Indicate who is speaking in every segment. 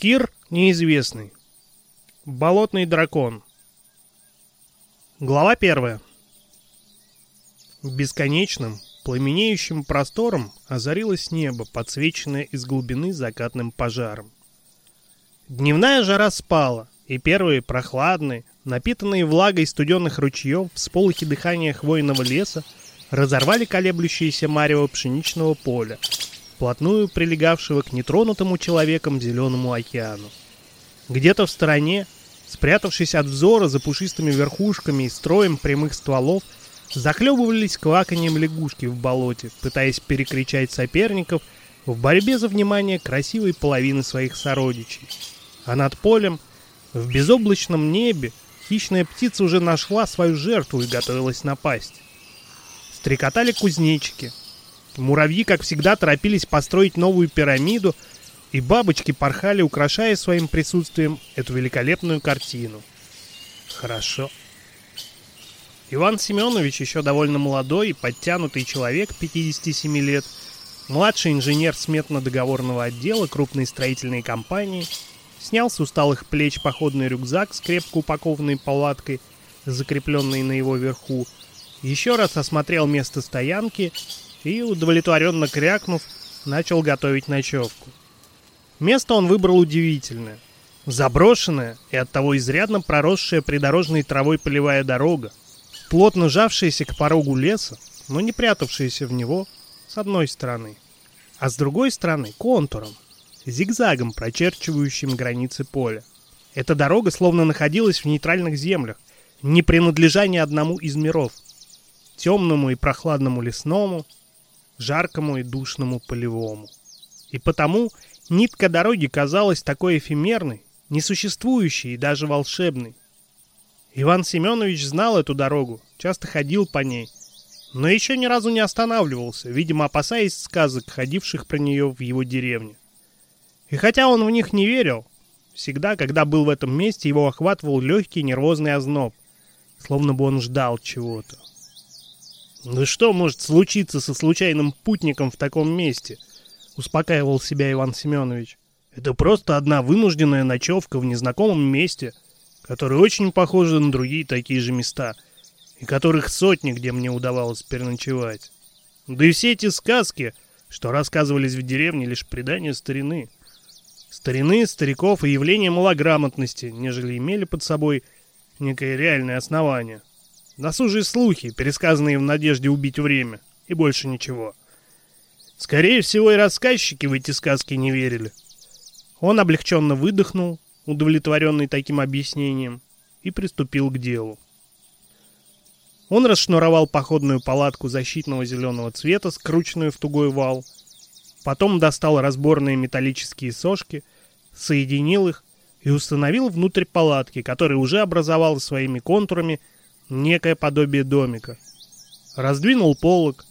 Speaker 1: Кир неизвестный. Болотный дракон. Глава первая. Бесконечным, пламенеющим простором озарилось небо, подсвеченное из глубины закатным пожаром. Дневная жара спала, и первые прохладные, напитанные влагой студенных ручьев, всполохи дыхания хвойного леса разорвали колеблющееся марево пшеничного поля, вплотную прилегавшего к нетронутому человеком зеленому океану. Где-то в стороне, спрятавшись от взора за пушистыми верхушками и строем прямых стволов, захлебывались кваканьем лягушки в болоте, пытаясь перекричать соперников в борьбе за внимание красивой половины своих сородичей. А над полем, в безоблачном небе, хищная птица уже нашла свою жертву и готовилась напасть. Стрекотали кузнечики — Муравьи, как всегда, торопились построить новую пирамиду, и бабочки порхали, украшая своим присутствием эту великолепную картину. Хорошо. Иван Семенович, еще довольно молодой и подтянутый человек 57 лет, младший инженер сметно-договорного отдела крупной строительной компании, снял с усталых плеч походный рюкзак с крепко упакованной палаткой, закрепленной на его верху, еще раз осмотрел место стоянки и, удовлетворенно крякнув, начал готовить ночевку. Место он выбрал удивительное. Заброшенная и оттого изрядно проросшая придорожной травой полевая дорога, плотно жавшаяся к порогу леса, но не прятавшаяся в него с одной стороны, а с другой стороны контуром, зигзагом, прочерчивающим границы поля. Эта дорога словно находилась в нейтральных землях, не принадлежа ни одному из миров. Темному и прохладному лесному, жаркому и душному полевому. И потому нитка дороги казалась такой эфемерной, несуществующей и даже волшебной. Иван Семенович знал эту дорогу, часто ходил по ней, но еще ни разу не останавливался, видимо, опасаясь сказок, ходивших про нее в его деревне. И хотя он в них не верил, всегда, когда был в этом месте, его охватывал легкий нервозный озноб, словно бы он ждал чего-то. «Ну что может случиться со случайным путником в таком месте?» — успокаивал себя Иван Семенович. «Это просто одна вынужденная ночевка в незнакомом месте, которое очень похоже на другие такие же места, и которых сотни, где мне удавалось переночевать. Да и все эти сказки, что рассказывались в деревне, лишь предания старины. Старины, стариков и явления малограмотности, нежели имели под собой некое реальное основание. Досужие слухи, пересказанные в надежде убить время. И больше ничего. Скорее всего, и рассказчики в эти сказки не верили. Он облегченно выдохнул, удовлетворенный таким объяснением, и приступил к делу. Он расшнуровал походную палатку защитного зеленого цвета, скрученную в тугой вал. Потом достал разборные металлические сошки, соединил их и установил внутрь палатки, которая уже образовала своими контурами некое подобие домика. Раздвинул полог,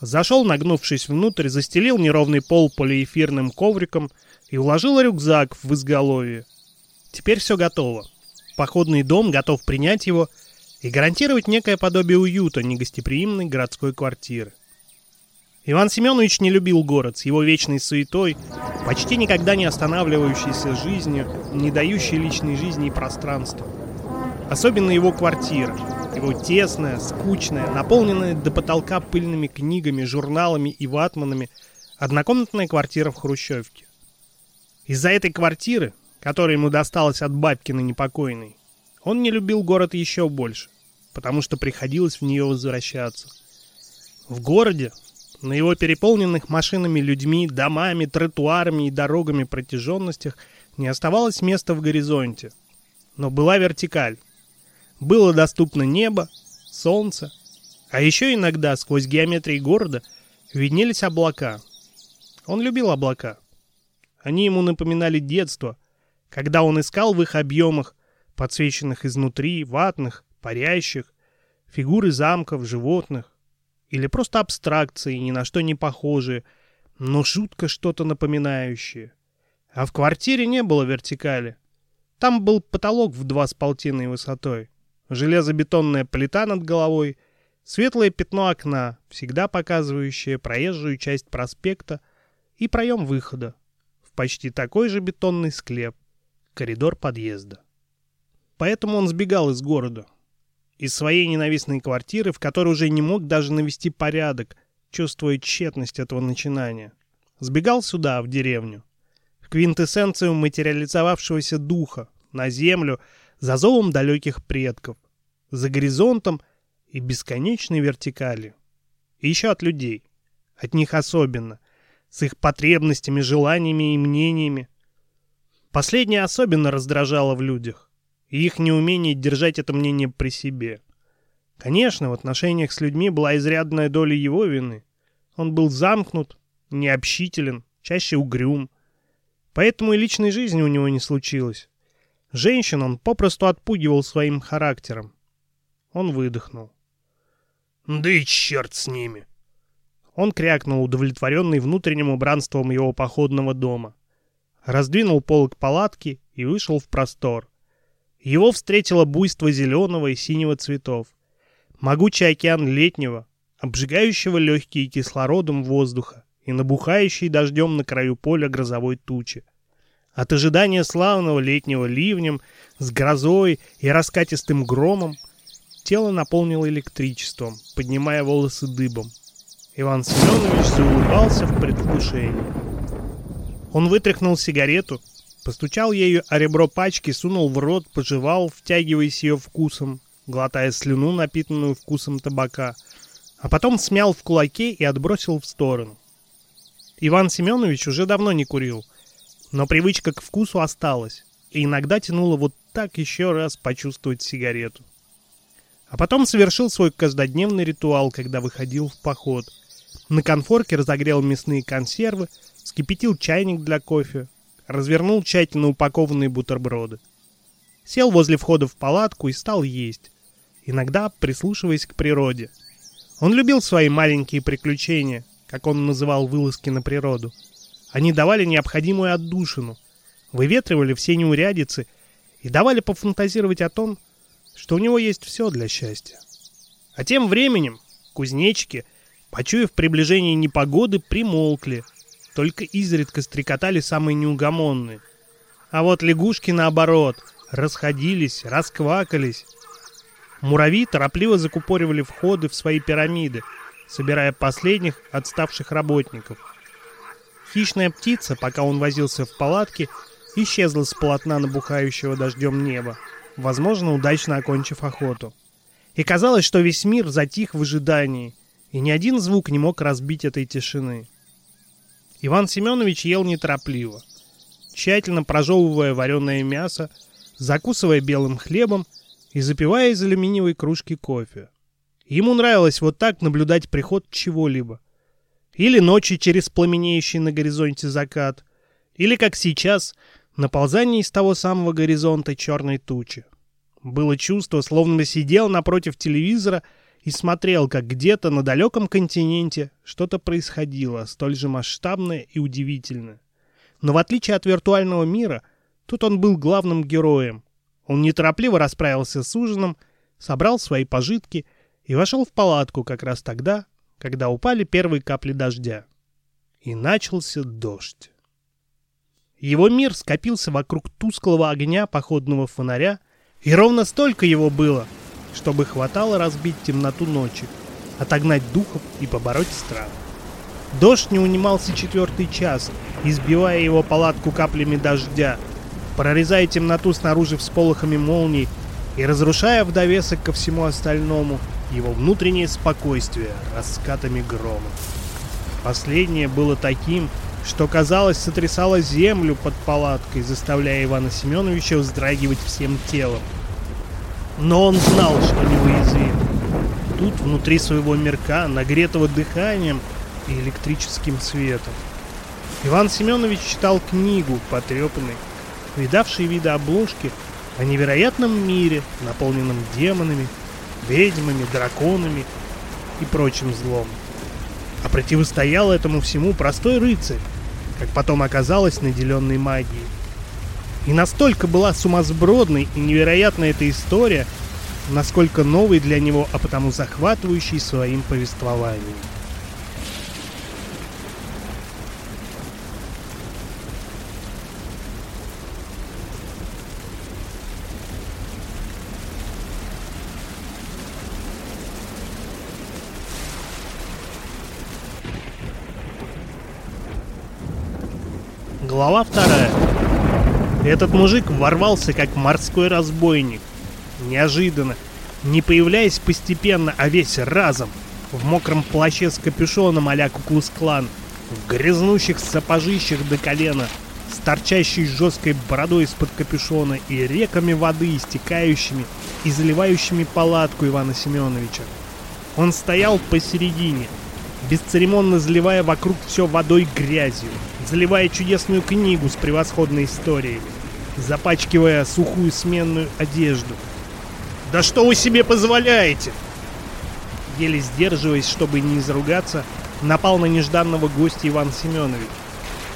Speaker 1: зашел, нагнувшись внутрь, застелил неровный пол полиэфирным ковриком и уложил рюкзак в изголовье. Теперь все готово. Походный дом готов принять его и гарантировать некое подобие уюта негостеприимной городской квартиры. Иван Семенович не любил город с его вечной суетой, почти никогда не останавливающейся жизнью, не дающей личной жизни и пространства. Особенно его квартира, его тесная, скучная, наполненная до потолка пыльными книгами, журналами и ватманами, однокомнатная квартира в Хрущевке. Из-за этой квартиры, которая ему досталась от бабкины непокойной, он не любил город еще больше, потому что приходилось в нее возвращаться. В городе, на его переполненных машинами, людьми, домами, тротуарами и дорогами протяженностях не оставалось места в горизонте. Но была вертикаль, было доступно небо, солнце, а еще иногда сквозь геометрии города виднелись облака. Он любил облака. Они ему напоминали детство, когда он искал в их объемах, подсвеченных изнутри, ватных, парящих, фигуры замков, животных, или просто абстракции, ни на что не похожие, но жутко что-то напоминающее. А в квартире не было вертикали. Там был потолок в два с полтиной высотой железобетонная плита над головой, светлое пятно окна, всегда показывающее проезжую часть проспекта, и проем выхода в почти такой же бетонный склеп, коридор подъезда. Поэтому он сбегал из города, из своей ненавистной квартиры, в которой уже не мог даже навести порядок, чувствуя тщетность этого начинания. Сбегал сюда, в деревню, в квинтэссенцию материализовавшегося духа, на землю, за зовом далеких предков, за горизонтом и бесконечной вертикалью. И еще от людей, от них особенно, с их потребностями, желаниями и мнениями. Последнее особенно раздражало в людях, и их неумение держать это мнение при себе. Конечно, в отношениях с людьми была изрядная доля его вины. Он был замкнут, необщителен, чаще угрюм. Поэтому и личной жизни у него не случилось. Женщин он попросту отпугивал своим характером. Он выдохнул.
Speaker 2: «Да и черт с ними!»
Speaker 1: Он крякнул, удовлетворенный внутренним убранством его походного дома. Раздвинул полок палатки и вышел в простор. Его встретило буйство зеленого и синего цветов. Могучий океан летнего, обжигающего легкие кислородом воздуха и набухающий дождем на краю поля грозовой тучи. От ожидания славного летнего ливнем с грозой и раскатистым громом тело наполнило электричеством, поднимая волосы дыбом. Иван Семенович заулыбался в предвкушении. Он вытряхнул сигарету, постучал ею о ребро пачки, сунул в рот, пожевал, втягиваясь ее вкусом, глотая слюну, напитанную вкусом табака, а потом смял в кулаке и отбросил в сторону. Иван Семенович уже давно не курил, но привычка к вкусу осталась, и иногда тянуло вот так еще раз почувствовать сигарету. А потом совершил свой каждодневный ритуал, когда выходил в поход. На конфорке разогрел мясные консервы, вскипятил чайник для кофе, развернул тщательно упакованные бутерброды. Сел возле входа в палатку и стал есть, иногда прислушиваясь к природе. Он любил свои маленькие приключения, как он называл вылазки на природу. Они давали необходимую отдушину, выветривали все неурядицы и давали пофантазировать о том, что у него есть все для счастья. А тем временем кузнечики, почуяв приближение непогоды, примолкли, только изредка стрекотали самые неугомонные. А вот лягушки, наоборот, расходились, расквакались. Муравьи торопливо закупоривали входы в свои пирамиды — собирая последних отставших работников. Хищная птица, пока он возился в палатке, исчезла с полотна набухающего дождем неба, возможно, удачно окончив охоту. И казалось, что весь мир затих в ожидании, и ни один звук не мог разбить этой тишины. Иван Семенович ел неторопливо, тщательно прожевывая вареное мясо, закусывая белым хлебом и запивая из алюминиевой кружки кофе. Ему нравилось вот так наблюдать приход чего-либо. Или ночи через пламенеющий на горизонте закат, или, как сейчас, наползание из того самого горизонта черной тучи. Было чувство, словно сидел напротив телевизора и смотрел, как где-то на далеком континенте что-то происходило, столь же масштабное и удивительное. Но в отличие от виртуального мира, тут он был главным героем. Он неторопливо расправился с ужином, собрал свои пожитки — и вошел в палатку как раз тогда, когда упали первые капли дождя. И начался дождь. Его мир скопился вокруг тусклого огня походного фонаря, и ровно столько его было, чтобы хватало разбить темноту ночи, отогнать духов и побороть страх. Дождь не унимался четвертый час, избивая его палатку каплями дождя, прорезая темноту снаружи всполохами молний и разрушая в довесок ко всему остальному его внутреннее спокойствие раскатами грома. Последнее было таким, что, казалось, сотрясало землю под палаткой, заставляя Ивана Семеновича вздрагивать всем телом. Но он знал, что неуязвим. Тут, внутри своего мирка, нагретого дыханием и электрическим светом. Иван Семенович читал книгу, потрепанной, видавшей виды обложки о невероятном мире, наполненном демонами, ведьмами, драконами и прочим злом. А противостоял этому всему простой рыцарь, как потом оказалось, наделенный магией. И настолько была сумасбродной и невероятной эта история, насколько новой для него, а потому захватывающей своим повествованием. Глава вторая. Этот мужик ворвался как морской разбойник. Неожиданно, не появляясь постепенно, а весь разом, в мокром плаще с капюшоном а-ля Куклус-клан, в грязнущих сапожищах до колена, с торчащей жесткой бородой из-под капюшона и реками воды, истекающими и заливающими палатку Ивана Семеновича. Он стоял посередине, бесцеремонно заливая вокруг все водой грязью, заливая чудесную книгу с превосходной историей, запачкивая сухую сменную одежду. «Да что вы себе позволяете?» Еле сдерживаясь, чтобы не изругаться, напал на нежданного гостя Иван Семенович.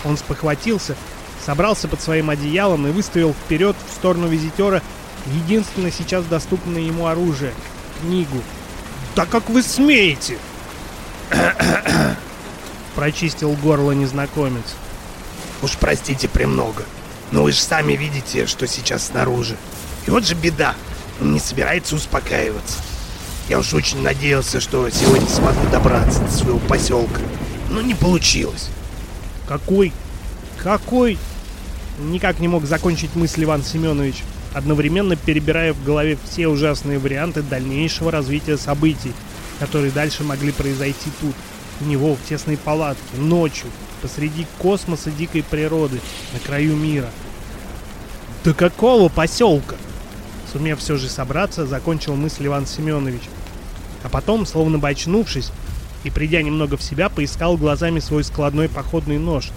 Speaker 1: Он спохватился, собрался под своим одеялом и выставил вперед в сторону визитера единственное сейчас доступное ему оружие — книгу. «Да как вы смеете?» Прочистил горло незнакомец.
Speaker 2: Уж простите премного, но вы же сами видите, что сейчас снаружи. И вот же беда, он не собирается успокаиваться. Я уж очень надеялся, что сегодня смогу добраться до своего поселка, но не получилось.
Speaker 1: Какой? Какой? Никак не мог закончить мысль Иван Семенович, одновременно перебирая в голове все ужасные варианты дальнейшего развития событий, которые дальше могли произойти тут, у него в тесной палатке, ночью, посреди космоса дикой природы, на краю мира. «До какого поселка?» Сумев все же собраться, закончил мысль Иван Семенович. А потом, словно бы очнувшись и придя немного в себя, поискал глазами свой складной походный нож,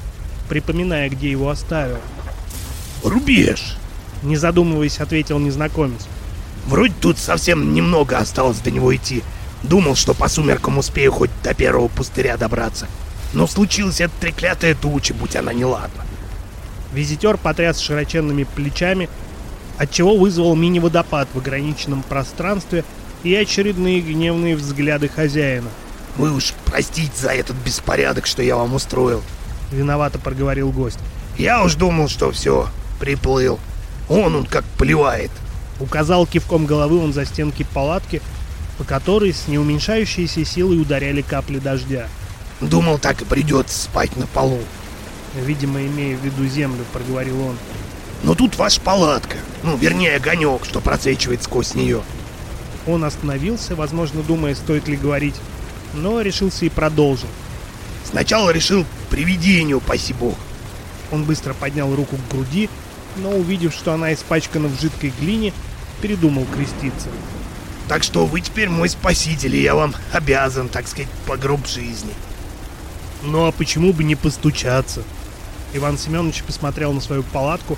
Speaker 1: припоминая, где его оставил.
Speaker 2: «Рубеж!»
Speaker 1: Не задумываясь, ответил незнакомец.
Speaker 2: «Вроде тут совсем немного осталось до него идти. Думал, что по сумеркам успею хоть до первого пустыря добраться. Но случилась эта треклятая туча, будь она неладна.
Speaker 1: Визитер потряс широченными плечами, отчего вызвал мини-водопад в ограниченном пространстве и очередные гневные взгляды хозяина.
Speaker 2: «Вы уж простите за этот беспорядок, что я вам устроил», —
Speaker 1: виновато проговорил гость.
Speaker 2: «Я уж думал, что все, приплыл. Он он как плевает».
Speaker 1: Указал кивком головы он за стенки палатки, по которой с неуменьшающейся силой ударяли капли дождя.
Speaker 2: Думал, так и придется спать на полу.
Speaker 1: Видимо, имея в виду землю, проговорил он.
Speaker 2: Но тут ваша палатка. Ну, вернее, огонек, что просвечивает сквозь нее.
Speaker 1: Он остановился, возможно, думая, стоит ли говорить, но решился и продолжил.
Speaker 2: Сначала решил привидению, паси бог.
Speaker 1: Он быстро поднял руку к груди, но, увидев, что она испачкана в жидкой глине, передумал креститься.
Speaker 2: Так что вы теперь мой спаситель, и я вам обязан, так сказать, по гроб жизни.
Speaker 1: Ну а почему бы не постучаться? Иван Семенович посмотрел на свою палатку,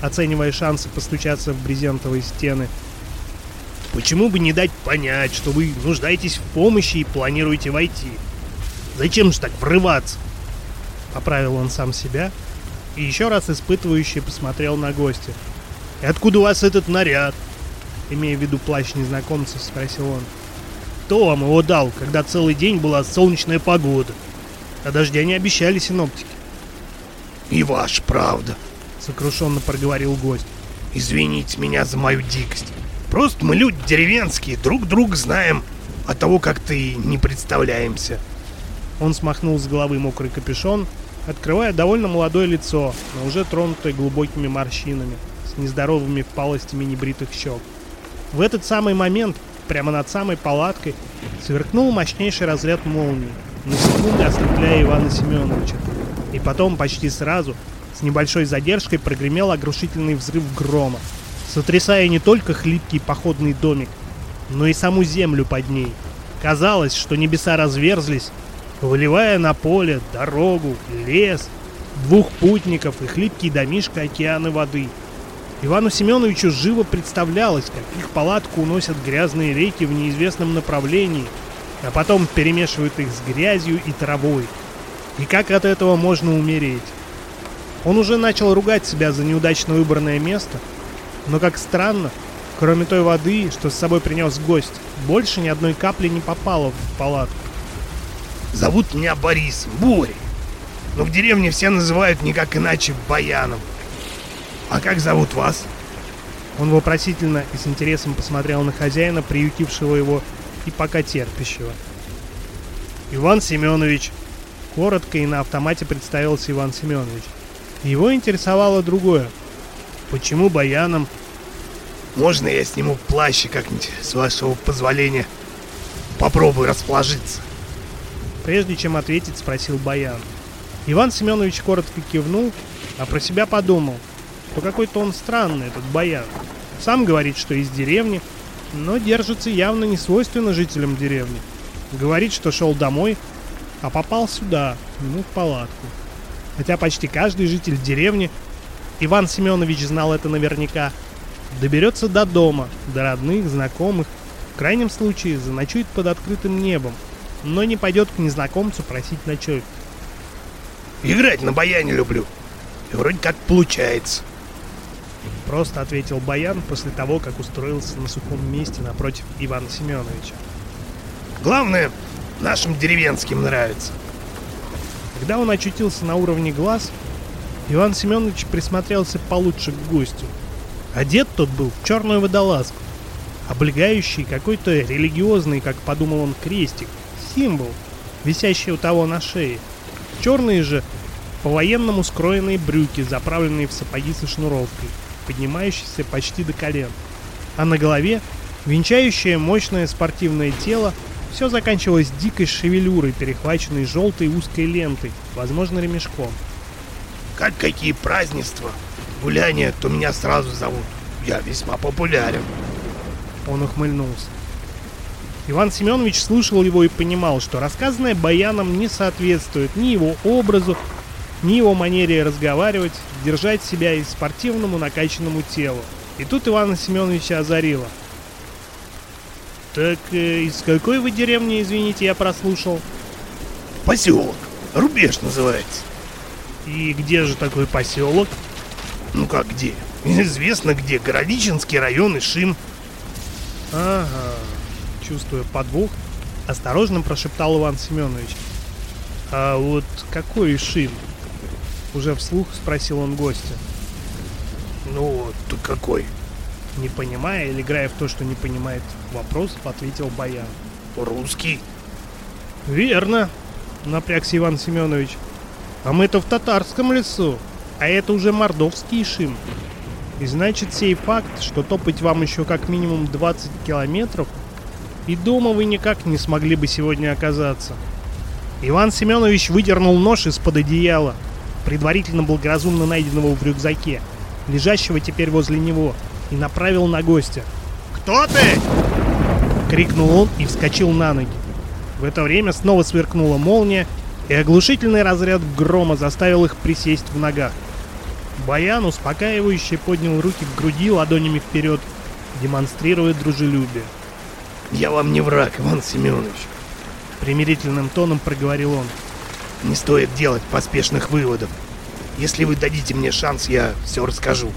Speaker 1: оценивая шансы постучаться в брезентовые стены. Почему бы не дать понять, что вы нуждаетесь в помощи и планируете войти? Зачем же так врываться? Поправил он сам себя и еще раз испытывающе посмотрел на гостя. «И откуда у вас этот наряд?» Имея в виду плащ незнакомца, спросил он. «Кто вам его дал, когда целый день была солнечная погода?» А дождя не обещали синоптики.
Speaker 2: «И ваш, правда», —
Speaker 1: сокрушенно проговорил гость.
Speaker 2: «Извините меня за мою дикость. Просто мы люди деревенские, друг друга знаем, а того как-то и не представляемся».
Speaker 1: Он смахнул с головы мокрый капюшон, открывая довольно молодое лицо, но уже тронутое глубокими морщинами, с нездоровыми впалостями небритых щек. В этот самый момент, прямо над самой палаткой, сверкнул мощнейший разряд молнии, на секунду ослепляя Ивана Семеновича. И потом, почти сразу, с небольшой задержкой прогремел оглушительный взрыв грома, сотрясая не только хлипкий походный домик, но и саму землю под ней. Казалось, что небеса разверзлись, выливая на поле, дорогу, лес, двух путников и хлипкий домишко океаны воды. Ивану Семеновичу живо представлялось, как их палатку уносят грязные реки в неизвестном направлении – а потом перемешивают их с грязью и травой. И как от этого можно умереть? Он уже начал ругать себя за неудачно выбранное место, но как странно, кроме той воды, что с собой принес гость, больше ни одной капли не попало в палатку.
Speaker 2: «Зовут меня Борис, Бурь, но в деревне все называют никак иначе Баяном. А как зовут вас?»
Speaker 1: Он вопросительно и с интересом посмотрел на хозяина, приютившего его и пока терпящего. «Иван Семенович!» Коротко и на автомате представился Иван Семенович. Его интересовало другое. Почему баяном?
Speaker 2: Можно я сниму плащ как-нибудь, с вашего позволения, попробую расположиться?
Speaker 1: Прежде чем ответить, спросил Баян. Иван Семенович коротко кивнул, а про себя подумал, что какой-то он странный, этот Баян. Сам говорит, что из деревни, но держится явно не свойственно жителям деревни. Говорит, что шел домой, а попал сюда, ну, в палатку. Хотя почти каждый житель деревни, Иван Семенович знал это наверняка, доберется до дома, до родных, знакомых, в крайнем случае заночует под открытым небом, но не пойдет к незнакомцу просить ночевки.
Speaker 2: Играть на баяне люблю. И вроде как получается.
Speaker 1: Просто ответил Баян после того, как устроился на сухом месте напротив Ивана Семеновича.
Speaker 2: Главное, нашим деревенским нравится.
Speaker 1: Когда он очутился на уровне глаз, Иван Семенович присмотрелся получше к гостю. Одет тот был в черную водолазку, облегающий какой-то религиозный, как подумал он, крестик, символ, висящий у того на шее. Черные же по-военному скроенные брюки, заправленные в сапоги со шнуровкой, поднимающиеся почти до колен. А на голове, венчающее мощное спортивное тело, все заканчивалось дикой шевелюрой, перехваченной желтой узкой лентой, возможно, ремешком.
Speaker 2: Как какие празднества, гуляния, то меня сразу зовут. Я весьма популярен.
Speaker 1: Он ухмыльнулся. Иван Семенович слушал его и понимал, что рассказанное Баяном не соответствует ни его образу, ни его манере разговаривать, держать себя и спортивному накачанному телу. И тут Ивана Семеновича озарило. «Так э, из какой вы деревни, извините, я прослушал?»
Speaker 2: Поселок. Рубеж называется.
Speaker 1: «И где же такой поселок?»
Speaker 2: Ну как где? Известно где. Городичинский район и Шим.
Speaker 1: «Ага», чувствуя подвох, осторожно прошептал Иван Семенович. «А вот какой Шим?» Уже вслух спросил он гостя.
Speaker 2: Ну, ты какой?
Speaker 1: Не понимая или играя в то, что не понимает вопрос, ответил Баян.
Speaker 2: Русский?
Speaker 1: Верно, напрягся Иван Семенович. А мы-то в татарском лесу, а это уже мордовский шим. И значит сей факт, что топать вам еще как минимум 20 километров, и дома вы никак не смогли бы сегодня оказаться. Иван Семенович выдернул нож из-под одеяла, предварительно благоразумно найденного в рюкзаке, лежащего теперь возле него, и направил на гостя.
Speaker 2: Кто ты?
Speaker 1: Крикнул он и вскочил на ноги. В это время снова сверкнула молния, и оглушительный разряд грома заставил их присесть в ногах. Баян успокаивающе поднял руки к груди ладонями вперед, демонстрируя дружелюбие.
Speaker 2: Я вам не враг, Иван Семенович.
Speaker 1: Примирительным тоном проговорил он.
Speaker 2: Не стоит делать поспешных выводов. Если вы дадите мне шанс, я все расскажу.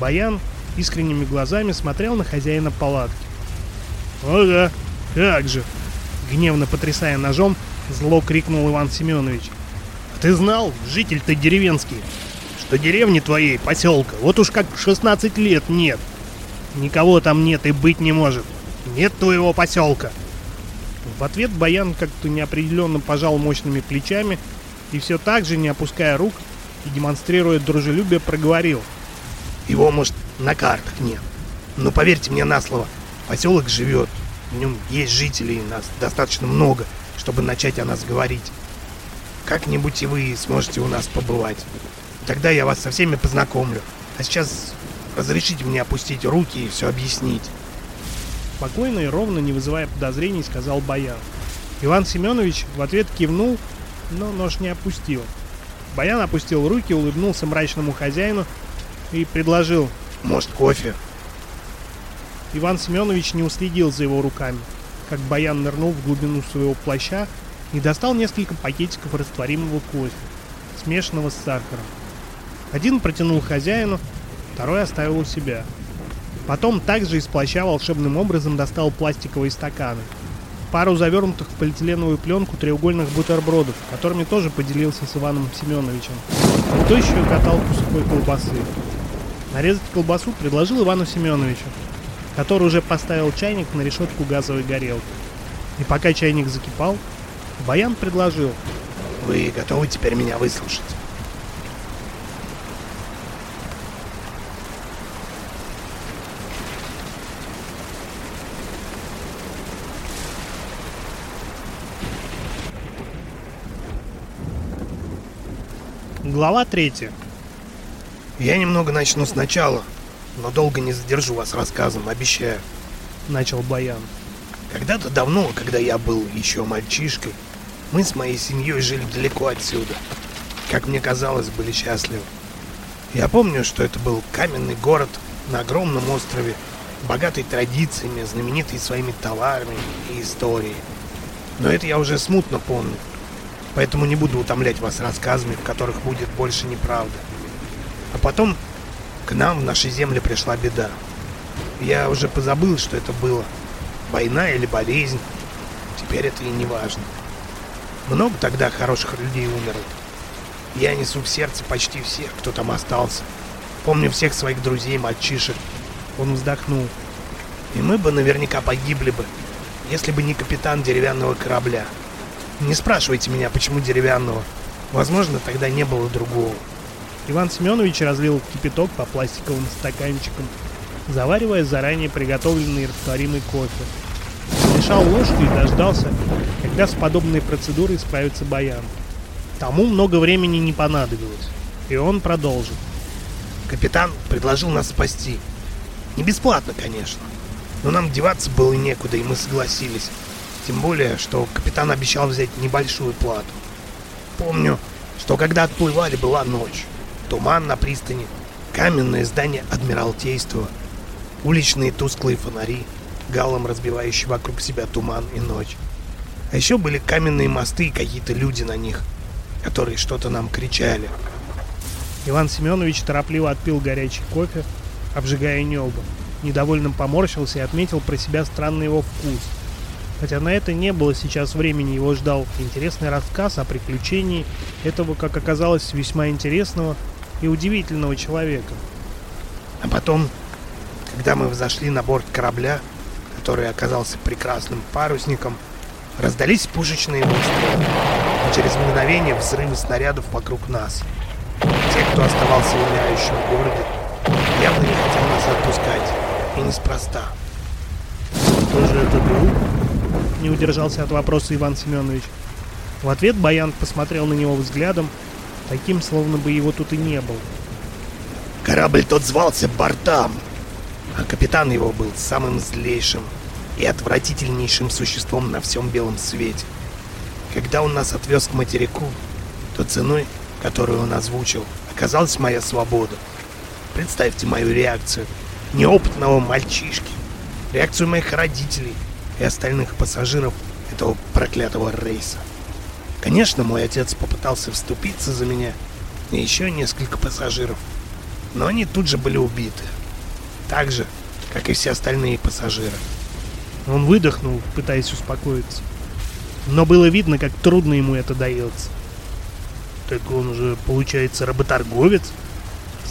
Speaker 1: Баян искренними глазами смотрел на хозяина палатки. «Ага, как же!» Гневно потрясая ножом, зло крикнул Иван Семенович. «А ты знал, житель ты деревенский, что деревни твоей, поселка, вот уж как 16 лет нет. Никого там нет и быть не может. Нет твоего поселка. В ответ Баян как-то неопределенно пожал мощными плечами и все так же, не опуская рук и демонстрируя дружелюбие, проговорил.
Speaker 2: Его, может, на картах нет. Но поверьте мне на слово, поселок живет. В нем есть жители, и нас достаточно много, чтобы начать о нас говорить. Как-нибудь и вы сможете у нас побывать. Тогда я вас со всеми познакомлю. А сейчас разрешите мне опустить руки и все объяснить.
Speaker 1: Спокойно и ровно, не вызывая подозрений, сказал Баян. Иван Семенович в ответ кивнул, но нож не опустил. Баян опустил руки, улыбнулся мрачному хозяину и предложил
Speaker 2: «Может, кофе?»
Speaker 1: Иван Семенович не уследил за его руками, как Баян нырнул в глубину своего плаща и достал несколько пакетиков растворимого кофе, смешанного с сахаром. Один протянул хозяину, второй оставил у себя. Потом также из плаща волшебным образом достал пластиковые стаканы, пару завернутых в полиэтиленовую пленку треугольных бутербродов, которыми тоже поделился с Иваном Семеновичем, и то еще каталку сухой колбасы. Нарезать колбасу предложил Ивану Семеновичу, который уже поставил чайник на решетку газовой горелки. И пока чайник закипал, Баян предложил.
Speaker 2: Вы готовы теперь меня выслушать?
Speaker 3: Глава третья.
Speaker 1: Я немного начну сначала, но долго не задержу вас рассказом, обещаю.
Speaker 3: Начал Баян.
Speaker 1: Когда-то давно, когда я был еще мальчишкой, мы с моей семьей жили далеко отсюда. Как мне казалось, были счастливы. Я помню, что это был каменный город на огромном острове, богатый традициями, знаменитый своими товарами и историей. Но это я уже смутно помню, поэтому не буду утомлять вас рассказами, в которых будет больше неправды. А потом к нам в нашей земле пришла беда. Я уже позабыл, что это было. Война или болезнь. Теперь это и не важно. Много тогда хороших людей умерло. Я несу в сердце почти всех, кто там остался. Помню всех своих друзей, мальчишек. Он вздохнул. И мы бы наверняка погибли бы, если бы не капитан деревянного корабля. Не спрашивайте меня, почему деревянного. Возможно, тогда не было другого.
Speaker 3: Иван Семенович разлил кипяток по пластиковым стаканчикам, заваривая заранее приготовленный растворимый кофе. Смешал ложку и дождался, когда с подобной процедурой справится Баян. Тому много времени не понадобилось, и он продолжил.
Speaker 1: Капитан предложил нас спасти. Не бесплатно, конечно. Но нам деваться было некуда, и мы согласились. Тем более, что капитан обещал взять небольшую плату. Помню, что когда отплывали, была ночь туман на пристани, каменное здание Адмиралтейства, уличные тусклые фонари, галом разбивающие вокруг себя туман и ночь. А еще были каменные мосты и какие-то люди на них, которые что-то нам кричали.
Speaker 3: Иван Семенович торопливо отпил горячий кофе, обжигая небо. Недовольным поморщился и отметил про себя странный его вкус. Хотя на это не было сейчас времени, его ждал интересный рассказ о приключении этого, как оказалось, весьма интересного и удивительного человека.
Speaker 1: А потом, когда мы взошли на борт корабля, который оказался прекрасным парусником, раздались пушечные выстрелы, а через мгновение взрывы снарядов вокруг нас. Те, кто оставался в городе, явно не хотел нас отпускать, и неспроста.
Speaker 3: Кто же это был? Не удержался от вопроса Иван Семенович. В ответ Баян посмотрел на него взглядом, таким, словно бы его тут и не было.
Speaker 1: Корабль тот звался Бартам, а капитан его был самым злейшим и отвратительнейшим существом на всем белом свете. Когда он нас отвез к материку, то ценой, которую он озвучил, оказалась моя свобода. Представьте мою реакцию неопытного мальчишки, реакцию моих родителей и остальных пассажиров этого проклятого рейса. Конечно, мой отец попытался вступиться за меня и еще несколько пассажиров, но они тут же были убиты. Так же, как и все остальные пассажиры.
Speaker 3: Он выдохнул, пытаясь успокоиться. Но было видно, как трудно ему это дается.
Speaker 1: Так он же, получается, работорговец?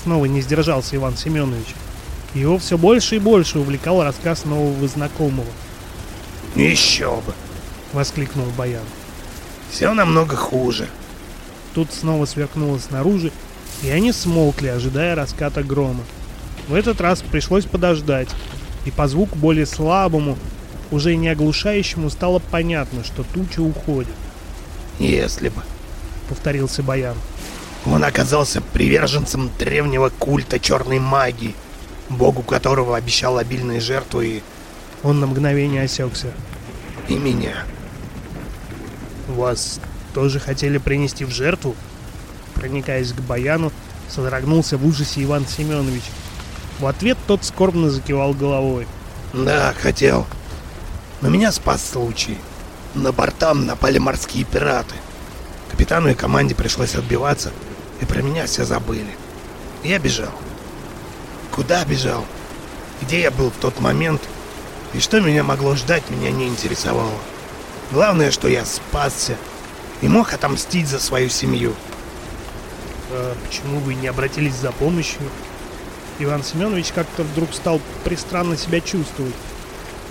Speaker 3: Снова не сдержался Иван Семенович. Его все больше и больше увлекал рассказ нового знакомого.
Speaker 1: «Еще бы!»
Speaker 3: — воскликнул Баян.
Speaker 1: Все намного хуже.
Speaker 3: Тут снова сверкнуло снаружи, и они смолкли, ожидая раската грома. В этот раз пришлось подождать, и по звуку более слабому, уже не оглушающему, стало понятно, что туча уходит.
Speaker 1: «Если бы», —
Speaker 3: повторился Баян.
Speaker 1: «Он оказался приверженцем древнего культа черной магии, богу которого обещал обильные жертвы и...»
Speaker 3: Он на мгновение осекся.
Speaker 1: «И меня».
Speaker 3: «Вас тоже хотели принести в жертву?» Проникаясь к Баяну, содрогнулся в ужасе Иван Семенович. В ответ тот скорбно закивал головой.
Speaker 1: «Да, хотел. Но меня спас случай. На бортам напали морские пираты. Капитану и команде пришлось отбиваться, и про меня все забыли. Я бежал. Куда бежал? Где я был в тот момент? И что меня могло ждать, меня не интересовало. Главное, что я спасся и мог отомстить за свою семью.
Speaker 3: А почему вы не обратились за помощью? Иван Семенович как-то вдруг стал пристранно себя чувствовать.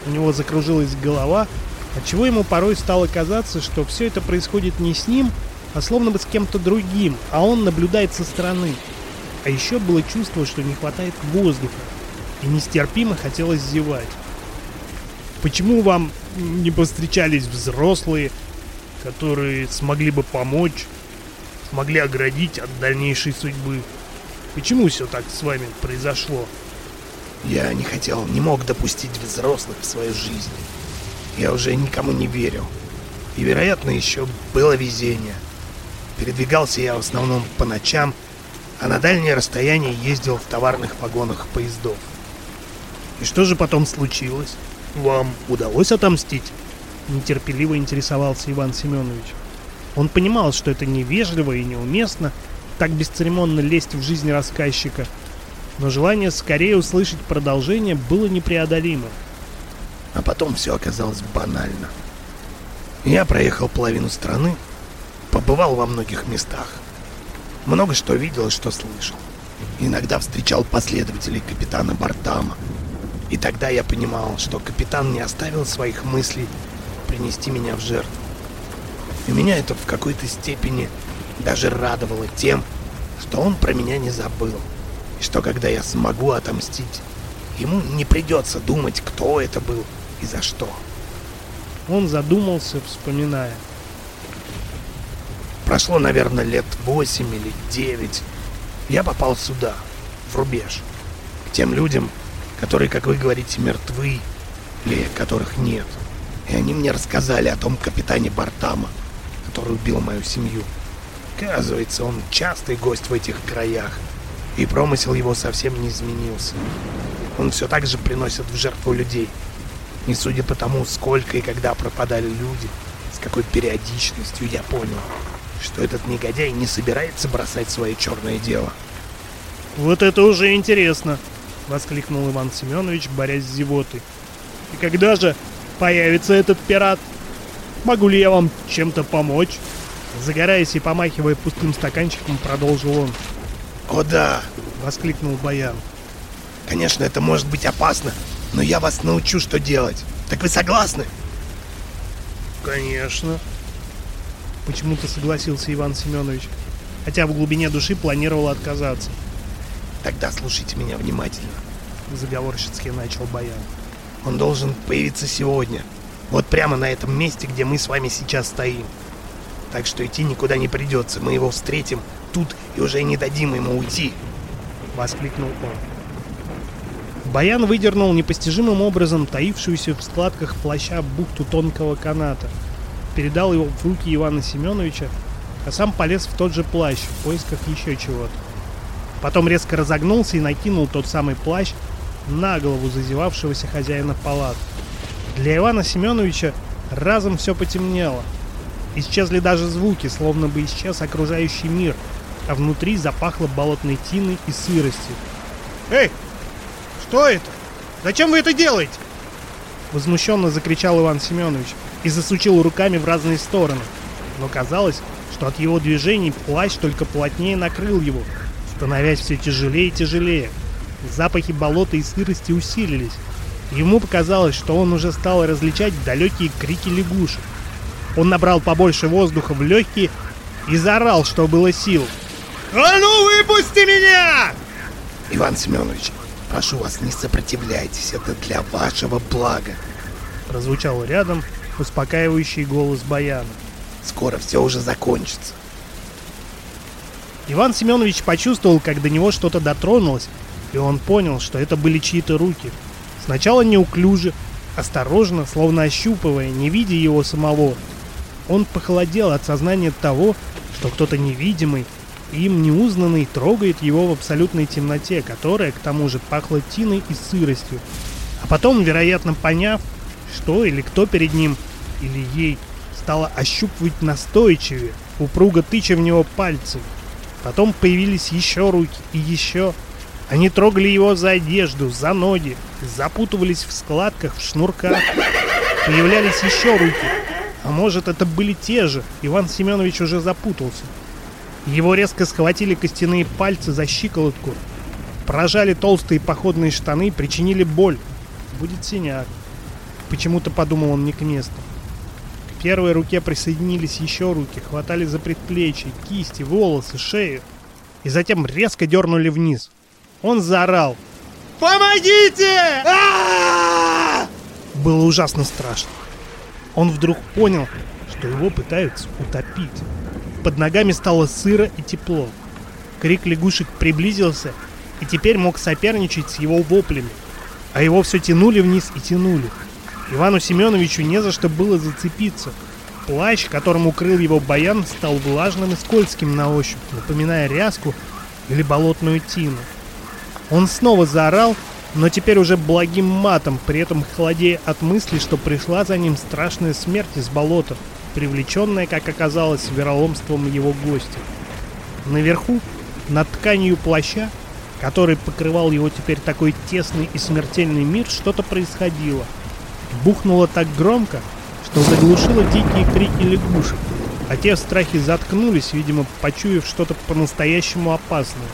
Speaker 3: У него закружилась голова, отчего ему порой стало казаться, что все это происходит не с ним, а словно бы с кем-то другим, а он наблюдает со стороны. А еще было чувство, что не хватает воздуха, и нестерпимо хотелось зевать. Почему вам не повстречались взрослые, которые смогли бы помочь?
Speaker 1: смогли оградить от дальнейшей судьбы. Почему все так с вами произошло?
Speaker 2: Я не хотел, не мог допустить взрослых в свою жизнь. Я уже никому не верил. И, вероятно, еще было везение. Передвигался я в основном по ночам, а на дальние расстояния ездил в товарных вагонах поездов.
Speaker 1: И что же потом случилось? Вам удалось отомстить? Нетерпеливо интересовался Иван Семенович. Он понимал, что это невежливо и неуместно, так бесцеремонно лезть в жизнь рассказчика, но желание скорее услышать продолжение было непреодолимым.
Speaker 2: А потом все оказалось банально. Я проехал половину страны, побывал во многих местах. Много что видел и что слышал. Иногда встречал последователей капитана Бартама. И тогда я понимал, что капитан не оставил своих мыслей принести меня в жертву. И меня это в какой-то степени даже радовало тем, что он про меня не забыл. И что когда я смогу отомстить, ему не придется думать, кто это был и за что.
Speaker 1: Он задумался, вспоминая.
Speaker 2: Прошло, наверное, лет восемь или девять. Я попал сюда, в рубеж. К тем людям, которые, как вы говорите, мертвы, или которых нет. И они мне рассказали о том капитане Бартама, который убил мою семью. Оказывается, он частый гость в этих краях, и промысел его совсем не изменился. Он все так же приносит в жертву людей. И судя по тому, сколько и когда пропадали люди, с какой периодичностью, я понял, что этот негодяй не собирается бросать свое черное дело.
Speaker 1: «Вот это уже интересно!» — воскликнул Иван Семенович, борясь с зевотой. «И когда же появится этот пират? Могу ли я вам чем-то помочь?» Загораясь и помахивая пустым стаканчиком, продолжил он.
Speaker 2: «О да!»
Speaker 1: — воскликнул Баян.
Speaker 2: «Конечно, это может быть опасно, но я вас научу, что делать. Так вы согласны?»
Speaker 1: «Конечно!» Почему-то согласился Иван Семенович, хотя в глубине души планировал отказаться.
Speaker 2: «Тогда слушайте меня внимательно», —
Speaker 1: заговорщицки начал Баян.
Speaker 2: «Он должен появиться сегодня, вот прямо на этом месте, где мы с вами сейчас стоим. Так что идти никуда не придется, мы его встретим тут и уже не дадим ему уйти!»
Speaker 1: — воскликнул он. Баян выдернул непостижимым образом таившуюся в складках плаща бухту тонкого каната, передал его в руки Ивана Семеновича, а сам полез в тот же плащ в поисках еще чего-то. Потом резко разогнулся и накинул тот самый плащ на голову зазевавшегося хозяина палат. Для Ивана Семеновича разом все потемнело. Исчезли даже звуки, словно бы исчез окружающий мир — а внутри запахло болотной тиной и сыростью. «Эй, что это? Зачем вы это делаете?» Возмущенно закричал Иван Семенович и засучил руками в разные стороны. Но казалось, что от его движений плащ только плотнее накрыл его, становясь все тяжелее и тяжелее. Запахи болота и сырости усилились. Ему показалось, что он уже стал различать далекие крики лягушек. Он набрал побольше воздуха в легкие и заорал, что было сил. «А ну, выпусти меня!»
Speaker 2: «Иван Семенович, прошу вас, не сопротивляйтесь, это для вашего блага!»
Speaker 1: Прозвучал рядом успокаивающий голос Баяна.
Speaker 2: «Скоро все уже закончится!»
Speaker 1: Иван Семенович почувствовал, как до него что-то дотронулось, и он понял, что это были чьи-то руки. Сначала неуклюже, осторожно, словно ощупывая, не видя его самого. Он похолодел от сознания того, что кто-то невидимый им неузнанный трогает его в абсолютной темноте, которая, к тому же, пахла тиной и сыростью. А потом, вероятно, поняв, что или кто перед ним, или ей, стала ощупывать настойчивее, упруго тыча в него пальцем. Потом появились еще руки и еще. Они трогали его за одежду, за ноги, запутывались в складках, в шнурках. Появлялись еще руки. А может, это были те же. Иван Семенович уже запутался. Его резко схватили костяные пальцы за щиколотку, прожали толстые походные штаны, причинили боль. Будет синяк. Почему-то подумал он не к месту. К первой руке присоединились еще руки, хватали за предплечья, кисти, волосы, шею. И затем резко дернули вниз. Он заорал. «Помогите!» Было ужасно страшно. Он вдруг понял, что его пытаются утопить. под ногами стало сыро и тепло. Крик лягушек приблизился и теперь мог соперничать с его воплями. А его все тянули вниз и тянули. Ивану Семеновичу не за что было зацепиться. Плащ, которым укрыл его баян, стал влажным и скользким на ощупь, напоминая ряску или болотную тину. Он снова заорал, но теперь уже благим матом, при этом холодея от мысли, что пришла за ним страшная смерть из болота, привлеченная, как оказалось, вероломством его гостя. Наверху, над тканью плаща, который покрывал его теперь такой тесный и смертельный мир, что-то происходило. Бухнуло так громко, что заглушило дикие крики лягушек, а те в страхе заткнулись, видимо, почуяв что-то по-настоящему опасное.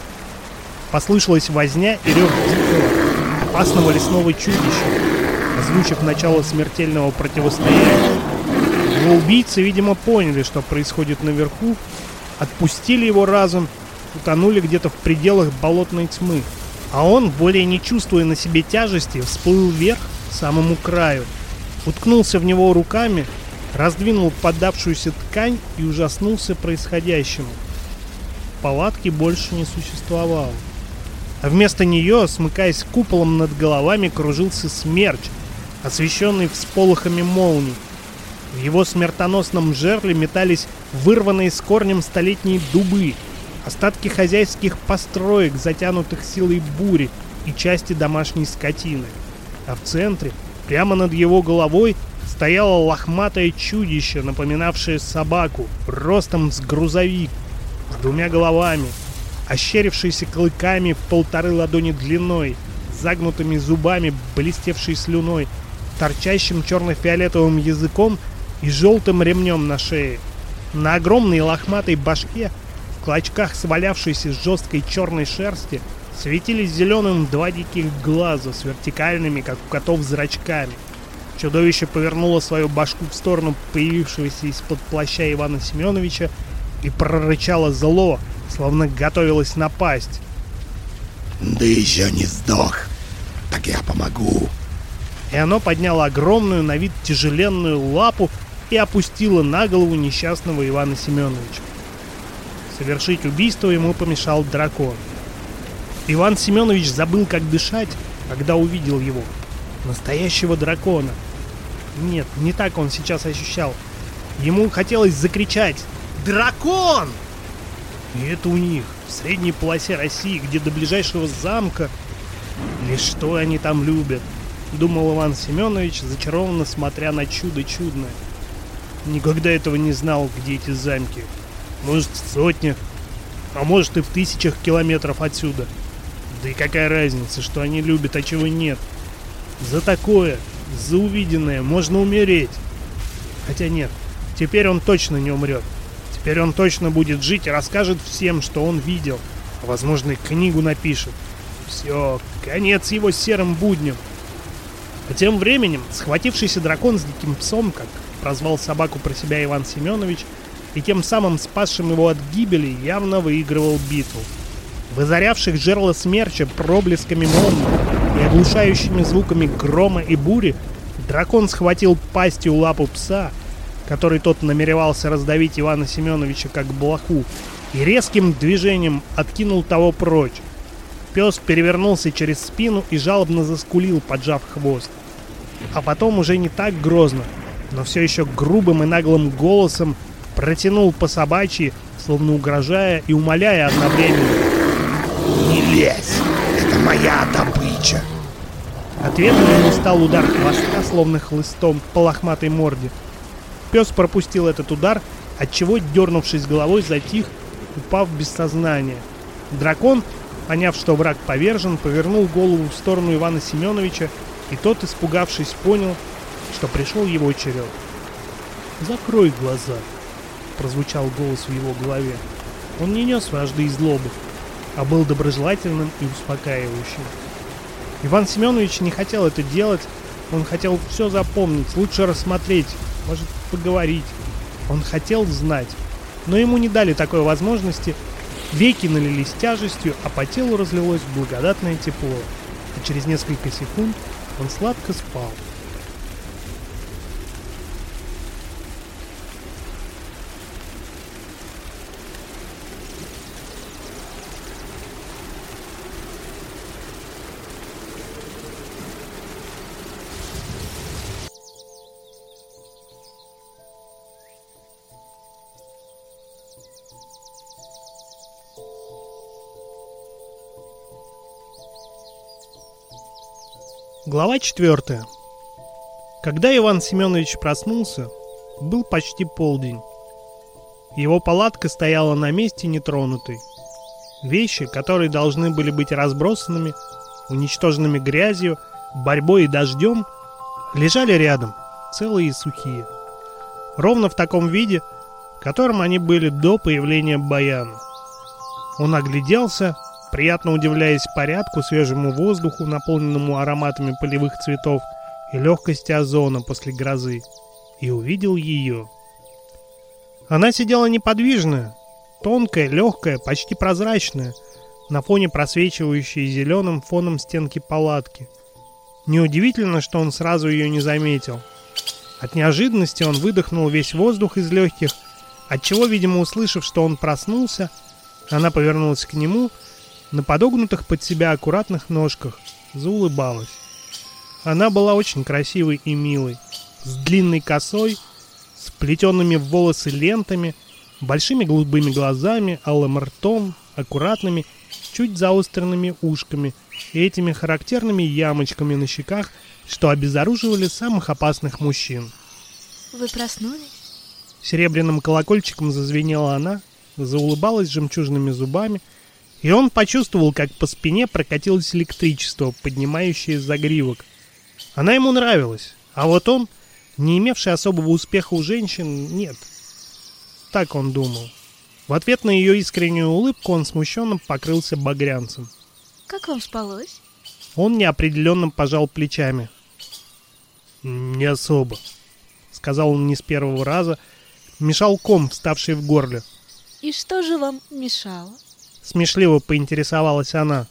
Speaker 1: Послышалась возня и рев дикого, опасного лесного чудища, озвучив начало смертельного противостояния. Его убийцы, видимо, поняли, что происходит наверху, отпустили его разом утонули где-то в пределах болотной тьмы. А он, более не чувствуя на себе тяжести, всплыл вверх самому краю. Уткнулся в него руками, раздвинул поддавшуюся ткань и ужаснулся происходящему. Палатки больше не существовало. А вместо нее, смыкаясь куполом над головами, кружился смерч, освещенный всполохами молний. В его смертоносном жерле метались вырванные с корнем столетние дубы — остатки хозяйских построек, затянутых силой бури и части домашней скотины. А в центре, прямо над его головой, стояло лохматое чудище, напоминавшее собаку, ростом с грузовик, с двумя головами, ощерившееся клыками в полторы ладони длиной, загнутыми зубами, блестевшей слюной, торчащим черно-фиолетовым языком и желтым ремнем на шее. На огромной лохматой башке клочках свалявшейся жесткой черной шерсти светились зеленым два диких глаза с вертикальными, как у котов, зрачками. Чудовище повернуло свою башку в сторону появившегося из-под плаща Ивана Семеновича и прорычало зло, словно готовилось напасть.
Speaker 2: «Да еще не сдох, так я помогу!»
Speaker 1: И оно подняло огромную, на вид тяжеленную лапу и опустило на голову несчастного Ивана Семеновича. Совершить убийство ему помешал дракон. Иван Семенович забыл, как дышать, когда увидел его. Настоящего дракона. Нет, не так он сейчас ощущал. Ему хотелось закричать «Дракон!» И это у них, в средней полосе России, где до ближайшего замка... Или что они там любят? Думал Иван Семенович, зачарованно смотря на чудо чудное. Никогда этого не знал, где эти замки может в сотнях, а может и в тысячах километров отсюда. Да и какая разница, что они любят, а чего нет. За такое, за увиденное можно умереть. Хотя нет, теперь он точно не умрет. Теперь он точно будет жить и расскажет всем, что он видел. А возможно и книгу напишет. Все, конец его серым будням. А тем временем, схватившийся дракон с диким псом, как прозвал собаку про себя Иван Семенович, и тем самым спасшим его от гибели, явно выигрывал битву. В озарявших жерло смерча проблесками молнии и оглушающими звуками грома и бури дракон схватил пастью лапу пса, который тот намеревался раздавить Ивана Семеновича как блоху, и резким движением откинул того прочь. Пес перевернулся через спину и жалобно заскулил, поджав хвост. А потом уже не так грозно, но все еще грубым и наглым голосом протянул по собачьи, словно угрожая и умоляя одновременно.
Speaker 2: «Не лезь! Это моя добыча!»
Speaker 1: Ответом ему стал удар хвоста, словно хлыстом по лохматой морде. Пес пропустил этот удар, отчего, дернувшись головой, затих, упав без сознания. Дракон, поняв, что враг повержен, повернул голову в сторону Ивана Семеновича, и тот, испугавшись, понял, что пришел его черед. «Закрой глаза», прозвучал голос в его голове. Он не нес вражды и злобы, а был доброжелательным и успокаивающим. Иван Семенович не хотел это делать, он хотел все запомнить, лучше рассмотреть, может поговорить. Он хотел знать, но ему не дали такой возможности. Веки налились тяжестью, а по телу разлилось благодатное тепло. И через несколько секунд он сладко спал. Глава 4. Когда Иван Семенович проснулся, был почти полдень. Его палатка стояла на месте нетронутой. Вещи, которые должны были быть разбросанными, уничтоженными грязью, борьбой и дождем, лежали рядом, целые и сухие. Ровно в таком виде, в котором они были до появления Баяна. Он огляделся, приятно удивляясь порядку, свежему воздуху, наполненному ароматами полевых цветов и легкости озона после грозы, и увидел ее. Она сидела неподвижная, тонкая, легкая, почти прозрачная, на фоне просвечивающей зеленым фоном стенки палатки. Неудивительно, что он сразу ее не заметил. От неожиданности он выдохнул весь воздух из легких, отчего, видимо, услышав, что он проснулся, она повернулась к нему на подогнутых под себя аккуратных ножках, заулыбалась. Она была очень красивой и милой, с длинной косой, с плетенными в волосы лентами, большими голубыми глазами, алым ртом, аккуратными, чуть заостренными ушками и этими характерными ямочками на щеках, что обезоруживали самых опасных мужчин.
Speaker 4: Вы проснулись?
Speaker 1: Серебряным колокольчиком зазвенела она, заулыбалась жемчужными зубами, и он почувствовал, как по спине прокатилось электричество, поднимающее загривок. Она ему нравилась, а вот он, не имевший особого успеха у женщин, нет. Так он думал. В ответ на ее искреннюю улыбку он смущенно покрылся багрянцем.
Speaker 4: Как вам спалось?
Speaker 1: Он неопределенно пожал плечами. «Не особо», — сказал он не с первого раза, мешал ком, вставший в горле.
Speaker 4: И что же вам мешало?
Speaker 1: Смешливо поинтересовалась она.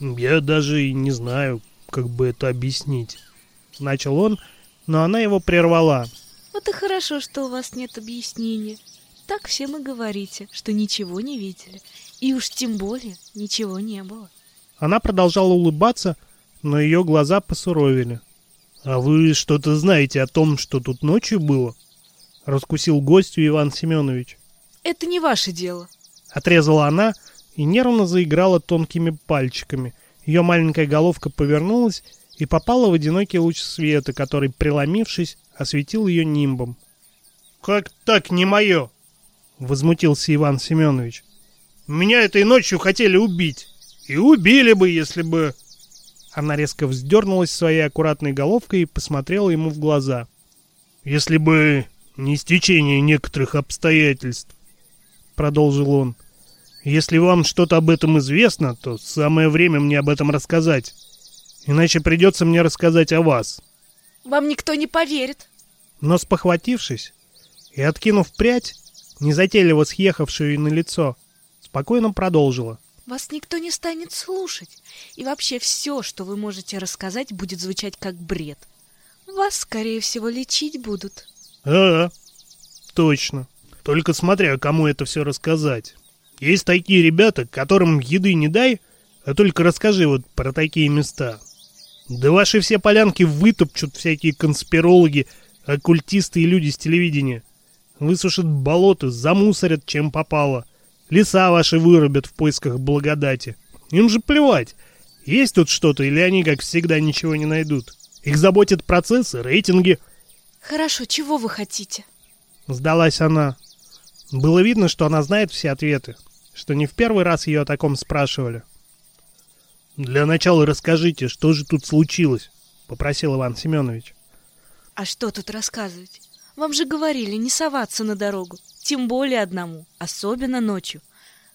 Speaker 1: «Я даже и не знаю, как бы это объяснить», — начал он, но она его прервала.
Speaker 4: Вот и хорошо, что у вас нет объяснения. Так всем и говорите, что ничего не видели. И уж тем более ничего не было.
Speaker 1: Она продолжала улыбаться, но ее глаза посуровили. «А вы что-то знаете о том, что тут ночью было?» — раскусил гостю Иван Семенович.
Speaker 4: Это не ваше дело.
Speaker 1: Отрезала она и нервно заиграла тонкими пальчиками. Ее маленькая головка повернулась и попала в одинокий луч света, который, преломившись, осветил ее нимбом. «Как так не мое?» — возмутился Иван Семенович. «Меня этой ночью хотели убить. И убили бы, если бы...» Она резко вздернулась своей аккуратной головкой и посмотрела ему в глаза. «Если бы не стечение некоторых обстоятельств», — продолжил он, — «если вам что-то об этом известно, то самое время мне об этом рассказать. Иначе придется мне рассказать о вас».
Speaker 4: Вам никто не поверит.
Speaker 1: Но спохватившись и откинув прядь, незатейливо съехавшую на лицо, спокойно продолжила.
Speaker 4: Вас никто не станет слушать. И вообще все, что вы можете рассказать, будет звучать как бред. Вас, скорее всего, лечить будут.
Speaker 1: «А, точно. Только смотря, кому это все рассказать. Есть такие ребята, которым еды не дай, а только расскажи вот про такие места. Да ваши все полянки вытопчут всякие конспирологи, оккультисты и люди с телевидения. Высушат болота, замусорят, чем попало. Леса ваши вырубят в поисках благодати. Им же плевать, есть тут что-то или они, как всегда, ничего не найдут. Их заботят процессы, рейтинги.
Speaker 4: Хорошо, чего вы хотите?
Speaker 1: Сдалась она. Было видно, что она знает все ответы, что не в первый раз ее о таком спрашивали. «Для начала расскажите, что же тут случилось?» — попросил Иван Семенович.
Speaker 4: А что тут рассказывать? Вам же говорили не соваться на дорогу, тем более одному, особенно ночью.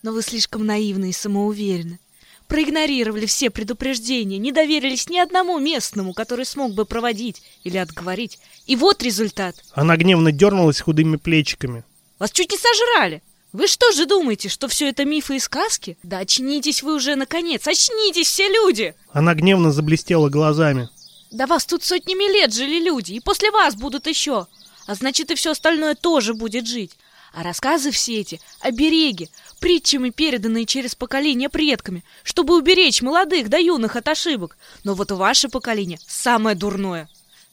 Speaker 4: Но вы слишком наивны и самоуверены. Проигнорировали все предупреждения, не доверились ни одному местному, который смог бы проводить или отговорить. И вот результат.
Speaker 1: Она гневно дернулась худыми плечиками.
Speaker 4: Вас чуть не сожрали. Вы что же думаете, что все это мифы и сказки? Да очнитесь вы уже наконец, очнитесь все люди!
Speaker 1: Она гневно заблестела глазами.
Speaker 4: Да вас тут сотнями лет жили люди, и после вас будут еще. А значит, и все остальное тоже будет жить. А рассказы все эти — обереги, притчами, переданные через поколения предками, чтобы уберечь молодых да юных от ошибок. Но вот ваше поколение самое дурное.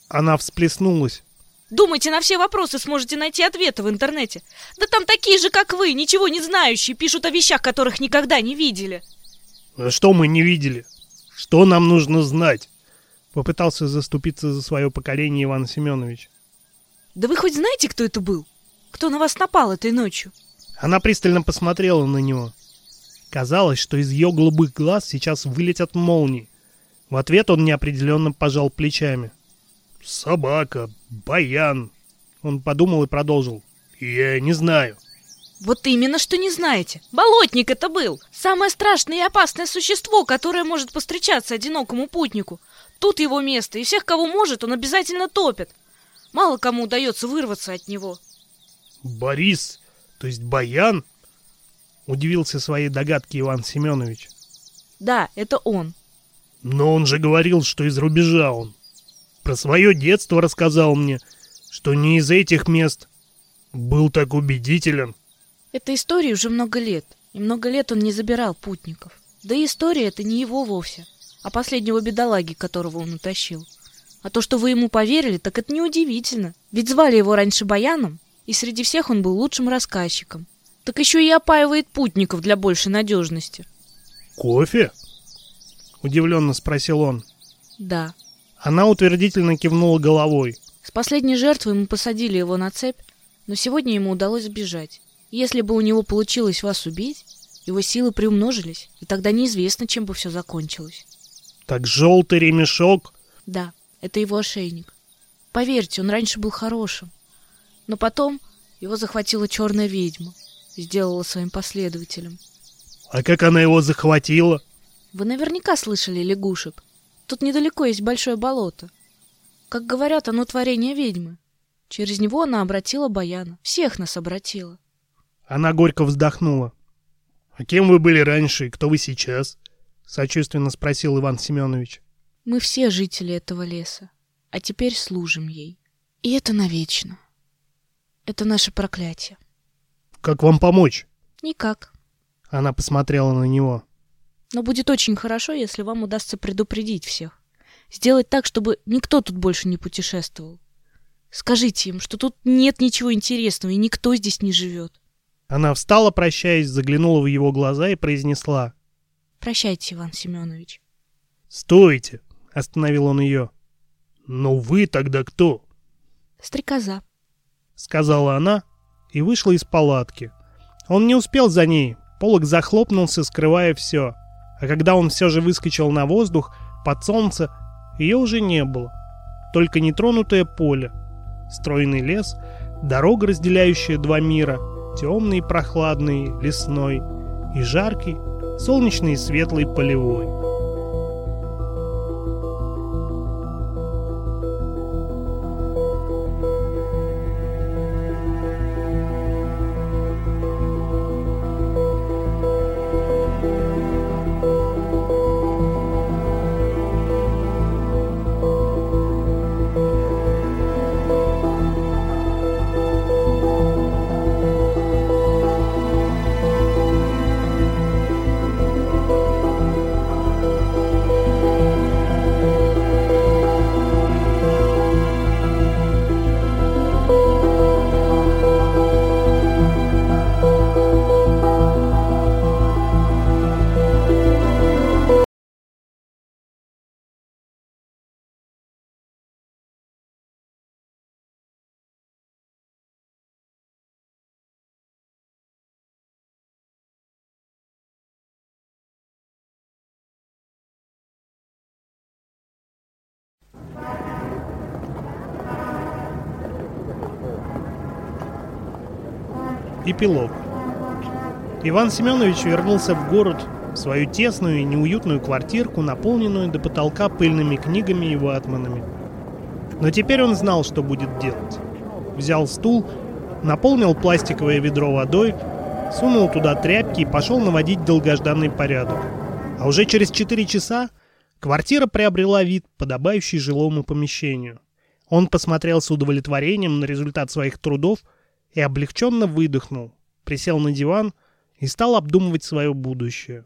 Speaker 1: Она всплеснулась.
Speaker 4: Думаете, на все вопросы сможете найти ответы в интернете? Да там такие же, как вы, ничего не знающие, пишут о вещах, которых никогда не видели.
Speaker 1: А что мы не видели? Что нам нужно знать? Попытался заступиться за свое поколение Иван Семенович.
Speaker 4: Да вы хоть знаете, кто это был? Кто на вас напал этой ночью?
Speaker 1: Она пристально посмотрела на него. Казалось, что из ее голубых глаз сейчас вылетят молнии. В ответ он неопределенно пожал плечами. «Собака, баян!» Он подумал и продолжил. «Я не знаю».
Speaker 4: Вот именно, что не знаете. Болотник это был. Самое страшное и опасное существо, которое может постречаться одинокому путнику. Тут его место, и всех, кого может, он обязательно топит. Мало кому удается вырваться от него.
Speaker 1: Борис, то есть Баян? Удивился своей догадке Иван Семенович.
Speaker 4: Да, это он.
Speaker 1: Но он же говорил, что из рубежа он. Про свое детство рассказал мне, что не из этих мест. Был так убедителен.
Speaker 4: Этой истории уже много лет, и много лет он не забирал путников. Да и история это не его вовсе, а последнего бедолаги, которого он утащил. А то, что вы ему поверили, так это неудивительно. Ведь звали его раньше Баяном, и среди всех он был лучшим рассказчиком. Так еще и опаивает путников для большей надежности.
Speaker 1: «Кофе?» — удивленно спросил он.
Speaker 4: «Да».
Speaker 1: Она утвердительно кивнула головой.
Speaker 4: С последней жертвой мы посадили его на цепь, но сегодня ему удалось сбежать. Если бы у него получилось вас убить, его силы приумножились, и тогда неизвестно, чем бы все закончилось.
Speaker 1: Так желтый ремешок?
Speaker 4: Да, это его ошейник. Поверьте, он раньше был хорошим. Но потом его захватила черная ведьма, сделала своим последователем.
Speaker 1: А как она его захватила?
Speaker 4: Вы наверняка слышали лягушек. Тут недалеко есть большое болото. Как говорят, оно творение ведьмы. Через него она обратила Баяна. Всех нас обратила.
Speaker 1: Она горько вздохнула. «А кем вы были раньше и кто вы сейчас?» — сочувственно спросил Иван Семенович.
Speaker 4: «Мы все жители этого леса, а теперь служим ей. И это навечно. Это наше проклятие».
Speaker 1: «Как вам помочь?»
Speaker 4: «Никак».
Speaker 1: Она посмотрела на него.
Speaker 4: «Но будет очень хорошо, если вам удастся предупредить всех. Сделать так, чтобы никто тут больше не путешествовал. Скажите им, что тут нет ничего интересного и никто здесь не живет.
Speaker 1: Она встала, прощаясь, заглянула в его глаза и произнесла.
Speaker 4: «Прощайте, Иван Семенович».
Speaker 1: «Стойте!» — остановил он ее. «Но вы тогда кто?»
Speaker 4: «Стрекоза», —
Speaker 1: сказала она и вышла из палатки. Он не успел за ней, полог захлопнулся, скрывая все. А когда он все же выскочил на воздух, под солнце, ее уже не было. Только нетронутое поле, стройный лес, дорога, разделяющая два мира — темный, прохладный, лесной, и жаркий, солнечный и светлый полевой. Эпилог. Иван Семенович вернулся в город, в свою тесную и неуютную квартирку, наполненную до потолка пыльными книгами и ватманами. Но теперь он знал, что будет делать. Взял стул, наполнил пластиковое ведро водой, сунул туда тряпки и пошел наводить долгожданный порядок. А уже через 4 часа квартира приобрела вид, подобающий жилому помещению. Он посмотрел с удовлетворением на результат своих трудов – и облегченно выдохнул, присел на диван и стал обдумывать свое будущее.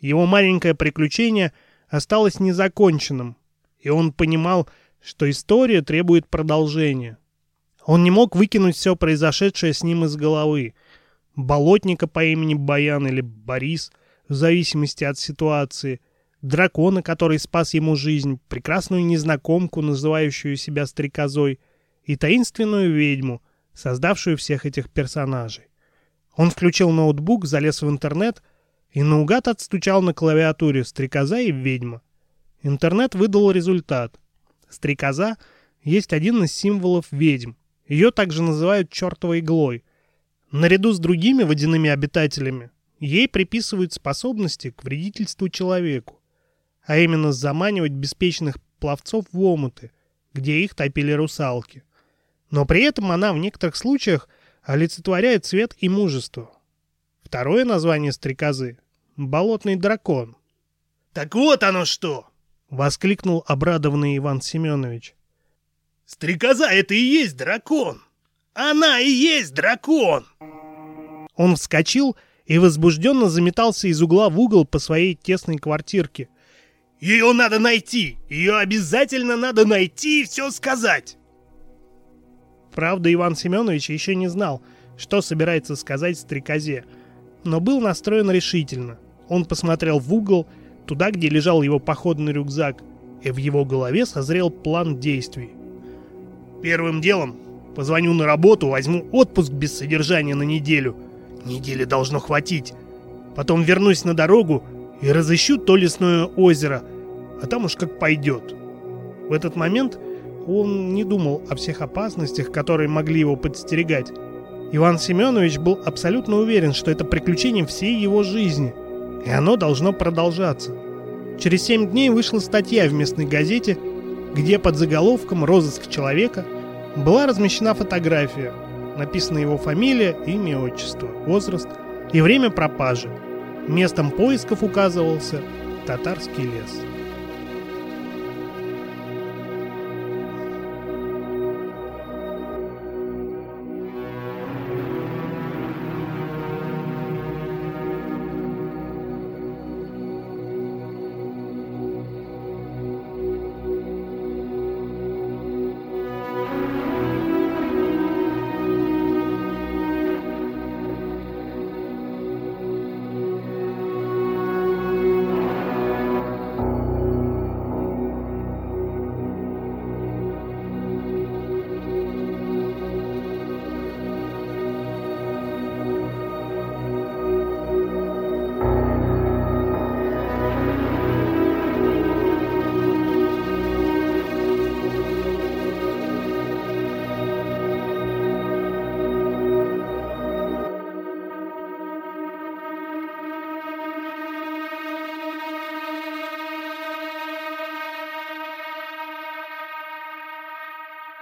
Speaker 1: Его маленькое приключение осталось незаконченным, и он понимал, что история требует продолжения. Он не мог выкинуть все произошедшее с ним из головы. Болотника по имени Баян или Борис, в зависимости от ситуации, дракона, который спас ему жизнь, прекрасную незнакомку, называющую себя стрекозой, и таинственную ведьму, создавшую всех этих персонажей. Он включил ноутбук, залез в интернет и наугад отстучал на клавиатуре «Стрекоза» и «Ведьма». Интернет выдал результат. Стрекоза есть один из символов ведьм. Ее также называют чертовой иглой. Наряду с другими водяными обитателями ей приписывают способности к вредительству человеку, а именно заманивать беспечных пловцов в омуты, где их топили русалки. Но при этом она в некоторых случаях олицетворяет цвет и мужество. Второе название стрекозы — болотный дракон.
Speaker 2: «Так вот оно что!»
Speaker 1: — воскликнул обрадованный Иван Семенович.
Speaker 2: «Стрекоза — это и есть дракон! Она и есть дракон!»
Speaker 1: Он вскочил и возбужденно заметался из угла в угол по своей тесной квартирке.
Speaker 2: «Ее надо найти! Ее обязательно надо найти и все сказать!»
Speaker 1: Правда, Иван Семенович еще не знал, что собирается сказать стрекозе, но был настроен решительно. Он посмотрел в угол, туда, где лежал его походный рюкзак, и в его голове созрел план действий.
Speaker 2: «Первым делом позвоню на работу, возьму отпуск без содержания на неделю. Недели должно хватить. Потом вернусь на дорогу и разыщу то лесное озеро, а там уж как пойдет».
Speaker 1: В этот момент он не думал о всех опасностях, которые могли его подстерегать. Иван Семенович был абсолютно уверен, что это приключение всей его жизни, и оно должно продолжаться. Через семь дней вышла статья в местной газете, где под заголовком «Розыск человека» была размещена фотография, написана его фамилия, имя, отчество, возраст и время пропажи. Местом поисков указывался Татарский лес.